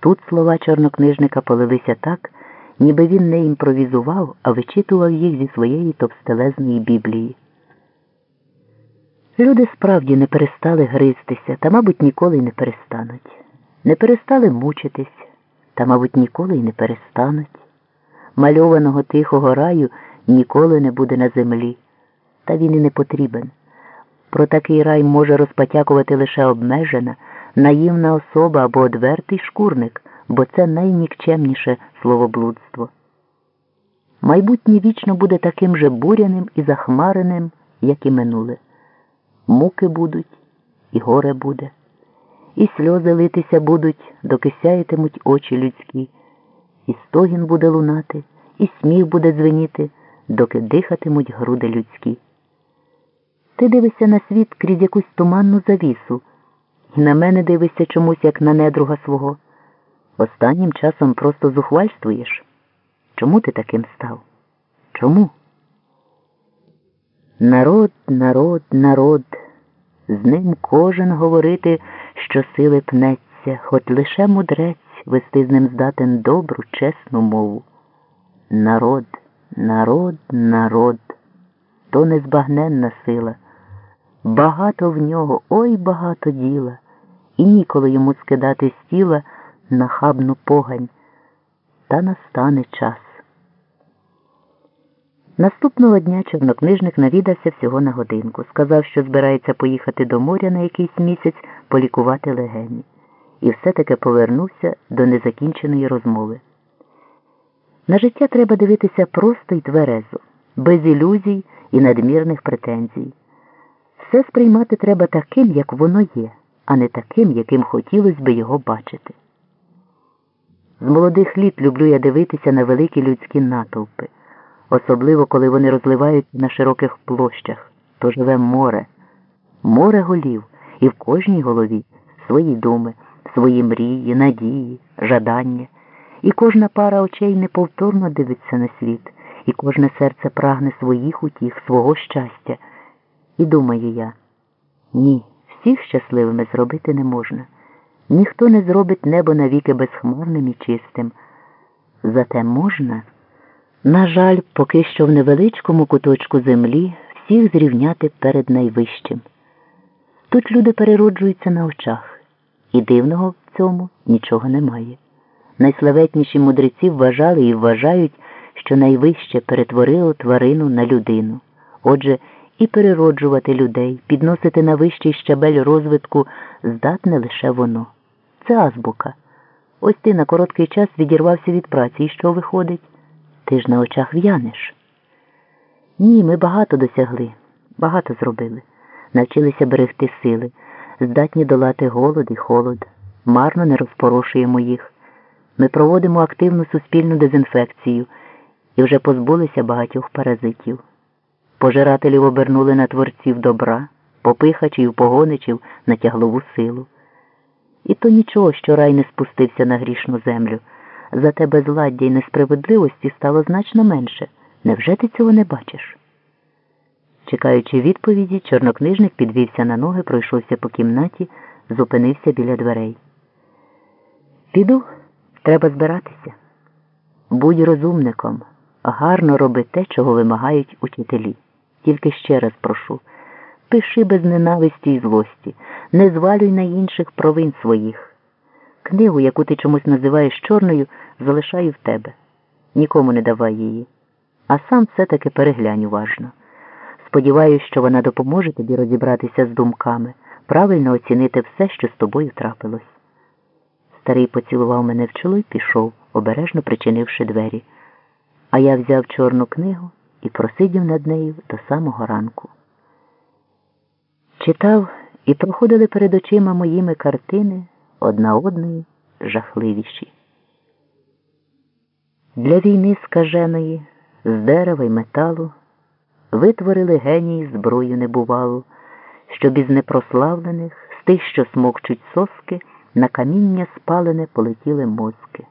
Тут слова чорнокнижника полилися так, ніби він не імпровізував, а вичитував їх зі своєї товстелезної біблії. Люди справді не перестали гризтися та, мабуть, ніколи й не перестануть. Не перестали мучитись та, мабуть, ніколи й не перестануть. Мальованого тихого раю ніколи не буде на землі, та він і не потрібен. Про такий рай може розпотякувати лише обмежена, наївна особа або одвертий шкурник, бо це найнікчемніше словоблудство. Майбутнє вічно буде таким же буряним і захмареним, як і минуле. Муки будуть, і горе буде, і сльози литися будуть, доки сяєтимуть очі людські, і стогін буде лунати, і сміх буде дзвеніти, доки дихатимуть груди людські. Ти дивишся на світ крізь якусь туманну завісу, на мене дивишся чомусь, як на недруга свого. Останнім часом просто зухвальствуєш. Чому ти таким став? Чому? Народ, народ, народ, з ним кожен говорити, що сили пнеться, хоч лише мудрець вести з ним здатен добру, чесну мову. Народ, народ, народ, то незбагненна сила. Багато в нього, ой багато діла, і ніколи йому скидати з тіла нахабну погань. Та настане час. Наступного дня чорнокнижник навідався всього на годинку. Сказав, що збирається поїхати до моря на якийсь місяць полікувати легені. І все-таки повернувся до незакінченої розмови. На життя треба дивитися просто й тверезо, без ілюзій і надмірних претензій. Все сприймати треба таким, як воно є, а не таким, яким хотілося би його бачити. З молодих літ люблю я дивитися на великі людські натовпи, особливо коли вони розливають на широких площах, то живе море, море голів, і в кожній голові свої думи, свої мрії, надії, жадання, і кожна пара очей неповторно дивиться на світ, і кожне серце прагне своїх утіх, свого щастя. І думаю я, ні, всіх щасливими зробити не можна. Ніхто не зробить небо навіки безхмарним і чистим. Зате можна, на жаль, поки що в невеличкому куточку землі всіх зрівняти перед найвищим. Тут люди перероджуються на очах, і дивного в цьому нічого немає. Найславетніші мудреці вважали і вважають, що найвище перетворило тварину на людину. Отже, і перероджувати людей, підносити на вищий щабель розвитку здатне лише воно. Це азбука. Ось ти на короткий час відірвався від праці, і що виходить? Ти ж на очах в'янеш. Ні, ми багато досягли, багато зробили. Навчилися берегти сили, здатні долати голод і холод, марно не розпорошуємо їх. Ми проводимо активну суспільну дезінфекцію і вже позбулися багатьох паразитів. Пожирателів обернули на творців добра, попихачів, погоничів на тяглову силу. І то нічого, що рай не спустився на грішну землю. Зате безладдя й несправедливості стало значно менше. Невже ти цього не бачиш? Чекаючи відповіді, чорнокнижник підвівся на ноги, пройшовся по кімнаті, зупинився біля дверей. Піду, треба збиратися. Будь розумником, гарно роби те, чого вимагають учителі. Тільки ще раз прошу пиши без ненависті й злості, не звалюй на інших провин своїх. Книгу, яку ти чомусь називаєш чорною, залишаю в тебе. Нікому не давай її, а сам все-таки переглянь уважно. Сподіваюсь, що вона допоможе тобі розібратися з думками, правильно оцінити все, що з тобою трапилось. Старий поцілував мене в чоло й пішов, обережно причинивши двері. А я взяв чорну книгу і просидів над нею до самого ранку. Читав і проходили перед очима моїми картини одна одної жахливіші. Для війни скаженої з дерева й металу витворили генії зброю небувалу, щоб із непрославлених, з тих, що смокчуть соски, на каміння спалене полетіли мозки.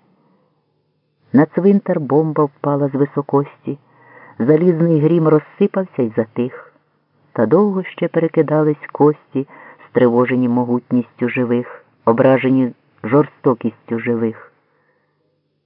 На цвинтар бомба впала з високості, залізний грім розсипався й затих, та довго ще перекидались кості, стривожені могутністю живих, ображені жорстокістю живих.